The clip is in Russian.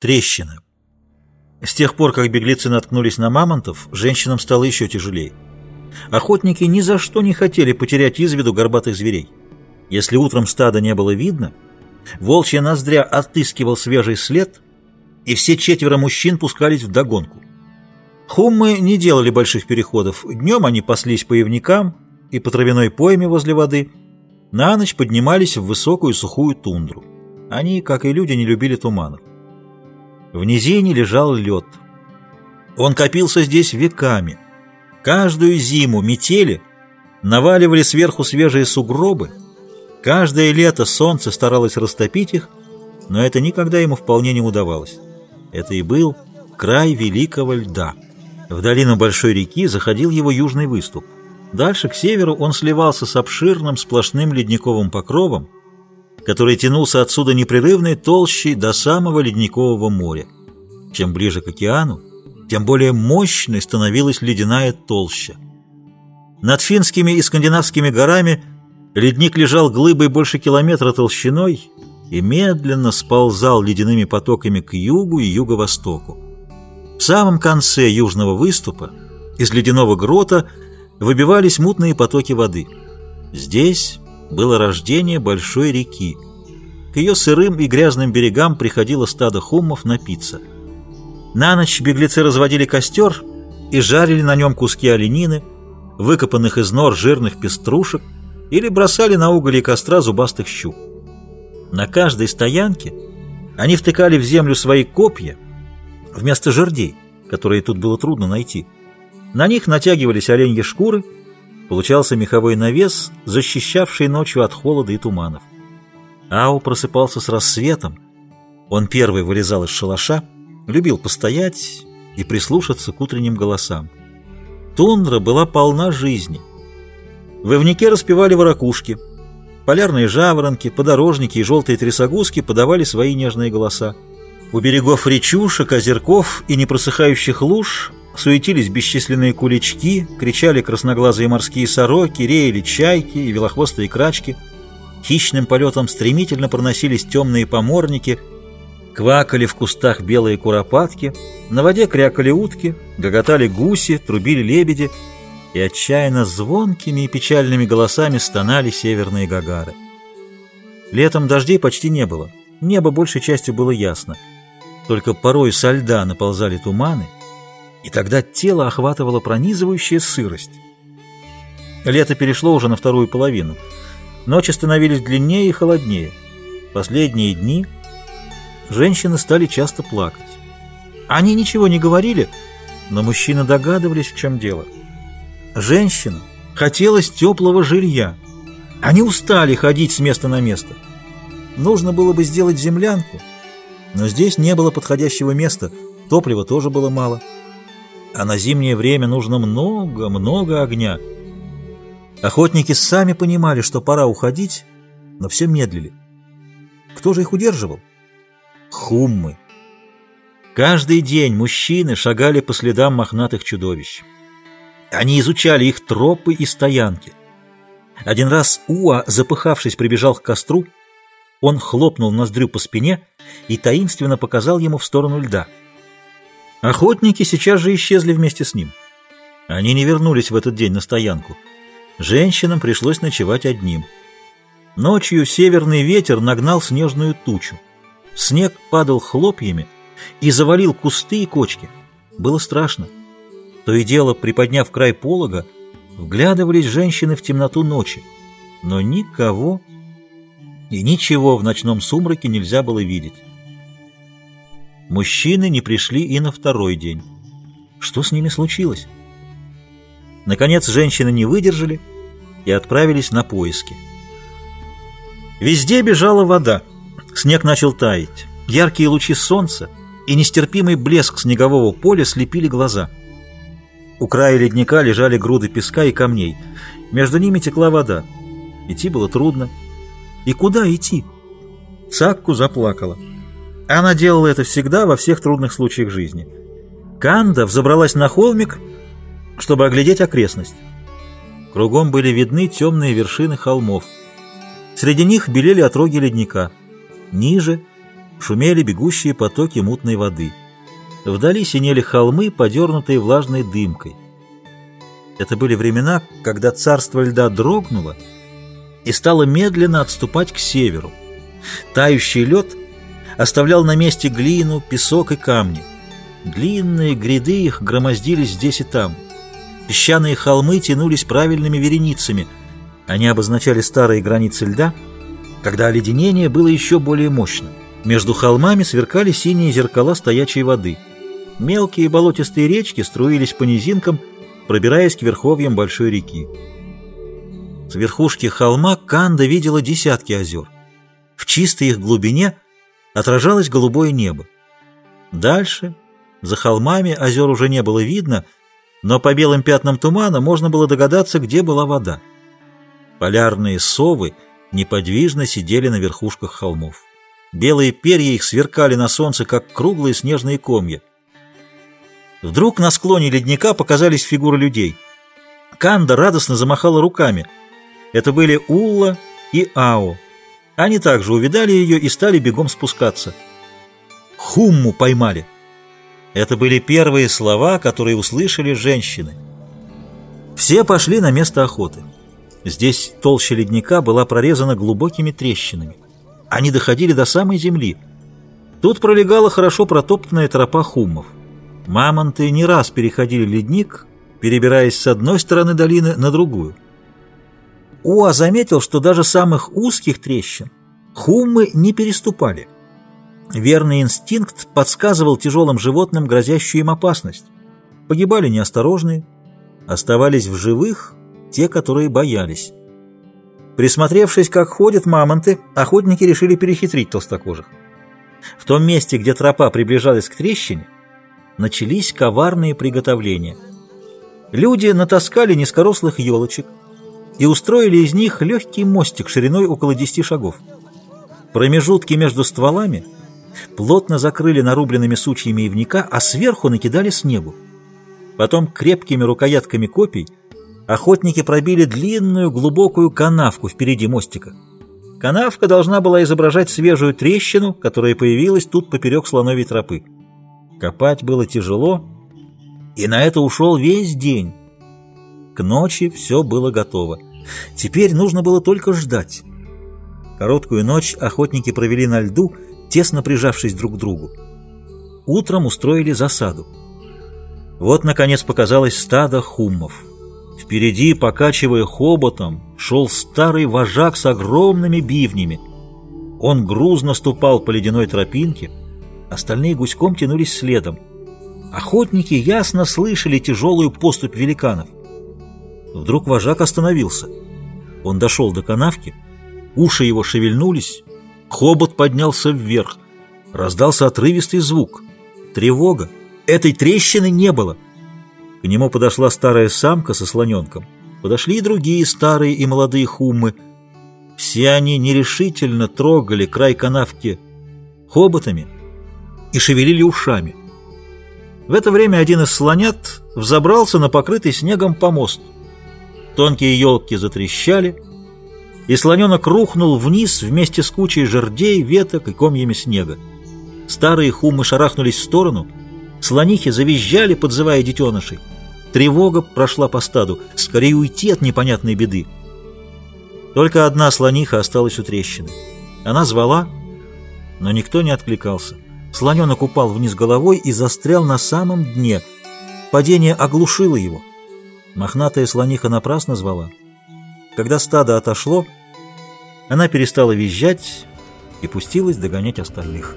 Трещина. С тех пор, как беглецы наткнулись на мамонтов, женщинам стало еще тяжелее. Охотники ни за что не хотели потерять из виду горбатых зверей. Если утром стада не было видно, волчья ноздря отыскивал свежий след, и все четверо мужчин пускались в догонку. Хуммы не делали больших переходов. Днем они паслись по явникам и по травяной пойме возле воды. На ночь поднимались в высокую сухую тундру. Они, как и люди, не любили туманов. В низине лежал лед. Он копился здесь веками. Каждую зиму метели наваливали сверху свежие сугробы. Каждое лето солнце старалось растопить их, но это никогда ему вполне не удавалось. Это и был край великого льда. В долину большой реки заходил его южный выступ. Дальше, к северу, он сливался с обширным сплошным ледниковым покровом, который тянулся отсюда непрерывной толщей до самого ледникового моря. Чем ближе к океану, тем более мощной становилась ледяная толща. Над финскими и скандинавскими горами ледник лежал глыбой больше километра толщиной и медленно сползал ледяными потоками к югу и юго-востоку. В самом конце южного выступа из ледяного грота выбивались мутные потоки воды. Здесь было рождение большой реки. К ее сырым и грязным берегам приходило стадо хуммов напиться. На ночь беглецы разводили костер и жарили на нем куски оленины, выкопанных из нор жирных пеструшек, или бросали на уголье костра зубастых щук. На каждой стоянке они втыкали в землю свои копья вместо жердей, которые тут было трудно найти. На них натягивались оленьи шкуры, Получался меховой навес, защищавший ночью от холода и туманов. Ау просыпался с рассветом. Он первый вылезал из шалаша, любил постоять и прислушаться к утренним голосам. Тундра была полна жизни. В ивнике распевали ворокушки. Полярные жаворонки, подорожники и желтые трясогузки подавали свои нежные голоса. У берегов речушек, озерков и непросыхающих луж суетились бесчисленные кулички, кричали красноглазые морские сороки, реяли чайки и велохвостые крачки. Хищным полетом стремительно проносились темные поморники, квакали в кустах белые куропатки, на воде крякали утки, гоготали гуси, трубили лебеди, и отчаянно звонкими и печальными голосами стонали северные гагары. Летом дождей почти не было, небо большей частью было ясно, только порой со льда наползали туманы, и тогда тело охватывало пронизывающая сырость. Лето перешло уже на вторую половину. Ночи становились длиннее и холоднее. Последние дни женщины стали часто плакать. Они ничего не говорили, но мужчины догадывались, в чем дело. Женщинам хотелось теплого жилья. Они устали ходить с места на место. Нужно было бы сделать землянку, но здесь не было подходящего места, топлива тоже было мало а на зимнее время нужно много-много огня. Охотники сами понимали, что пора уходить, но все медлили. Кто же их удерживал? Хуммы. Каждый день мужчины шагали по следам мохнатых чудовищ. Они изучали их тропы и стоянки. Один раз Уа, запыхавшись, прибежал к костру. Он хлопнул ноздрю по спине и таинственно показал ему в сторону льда — Охотники сейчас же исчезли вместе с ним. Они не вернулись в этот день на стоянку. Женщинам пришлось ночевать одним. Ночью северный ветер нагнал снежную тучу. Снег падал хлопьями и завалил кусты и кочки. Было страшно. То и дело, приподняв край полога, вглядывались женщины в темноту ночи. Но никого и ничего в ночном сумраке нельзя было видеть. Мужчины не пришли и на второй день. Что с ними случилось? Наконец женщины не выдержали и отправились на поиски. Везде бежала вода. Снег начал таять. Яркие лучи солнца и нестерпимый блеск снегового поля слепили глаза. У края ледника лежали груды песка и камней. Между ними текла вода. Идти было трудно. И куда идти? Цакку заплакала. Она делала это всегда во всех трудных случаях жизни. Канда взобралась на холмик, чтобы оглядеть окрестность. Кругом были видны темные вершины холмов. Среди них белели отроги ледника. Ниже шумели бегущие потоки мутной воды. Вдали синели холмы, подернутые влажной дымкой. Это были времена, когда царство льда дрогнуло и стало медленно отступать к северу. Тающий лед оставлял на месте глину, песок и камни. Длинные гряды их громоздились здесь и там. Песчаные холмы тянулись правильными вереницами. Они обозначали старые границы льда, когда оледенение было еще более мощным. Между холмами сверкали синие зеркала стоячей воды. Мелкие болотистые речки струились по низинкам, пробираясь к верховьям большой реки. С верхушки холма Канда видела десятки озер. В чистой их глубине отражалось голубое небо. Дальше, за холмами, озер уже не было видно, но по белым пятнам тумана можно было догадаться, где была вода. Полярные совы неподвижно сидели на верхушках холмов. Белые перья их сверкали на солнце, как круглые снежные комья. Вдруг на склоне ледника показались фигуры людей. Канда радостно замахала руками. Это были Улла и Ао. Они также увидали ее и стали бегом спускаться. «Хумму поймали!» Это были первые слова, которые услышали женщины. Все пошли на место охоты. Здесь толща ледника была прорезана глубокими трещинами. Они доходили до самой земли. Тут пролегала хорошо протоптанная тропа хуммов. Мамонты не раз переходили ледник, перебираясь с одной стороны долины на другую. Уа заметил, что даже самых узких трещин хуммы не переступали. Верный инстинкт подсказывал тяжелым животным грозящую им опасность. Погибали неосторожные, оставались в живых те, которые боялись. Присмотревшись, как ходят мамонты, охотники решили перехитрить толстокожих. В том месте, где тропа приближалась к трещине, начались коварные приготовления. Люди натаскали низкорослых елочек и устроили из них легкий мостик шириной около 10 шагов. Промежутки между стволами плотно закрыли нарубленными сучьями ивника, а сверху накидали снегу. Потом крепкими рукоятками копий охотники пробили длинную глубокую канавку впереди мостика. Канавка должна была изображать свежую трещину, которая появилась тут поперек слоновой тропы. Копать было тяжело, и на это ушел весь день. К ночи все было готово. Теперь нужно было только ждать. Короткую ночь охотники провели на льду, тесно прижавшись друг к другу. Утром устроили засаду. Вот, наконец, показалось стадо хуммов. Впереди, покачивая хоботом, шел старый вожак с огромными бивнями. Он грузно ступал по ледяной тропинке, остальные гуськом тянулись следом. Охотники ясно слышали тяжелую поступь великанов. Вдруг вожак остановился. Он дошел до канавки, уши его шевельнулись, хобот поднялся вверх, раздался отрывистый звук. Тревога! Этой трещины не было! К нему подошла старая самка со слоненком. Подошли и другие старые и молодые хуммы. Все они нерешительно трогали край канавки хоботами и шевелили ушами. В это время один из слонят взобрался на покрытый снегом помост. Тонкие елки затрещали, и слоненок рухнул вниз вместе с кучей жердей, веток и комьями снега. Старые хумы шарахнулись в сторону — Слонихи завизжали, подзывая детенышей. Тревога прошла по стаду. Скорее уйти от непонятной беды. Только одна слониха осталась у трещины. Она звала, но никто не откликался. Слоненок упал вниз головой и застрял на самом дне. Падение оглушило его. Мохнатая слониха напрасно звала. Когда стадо отошло, она перестала визжать и пустилась догонять остальных.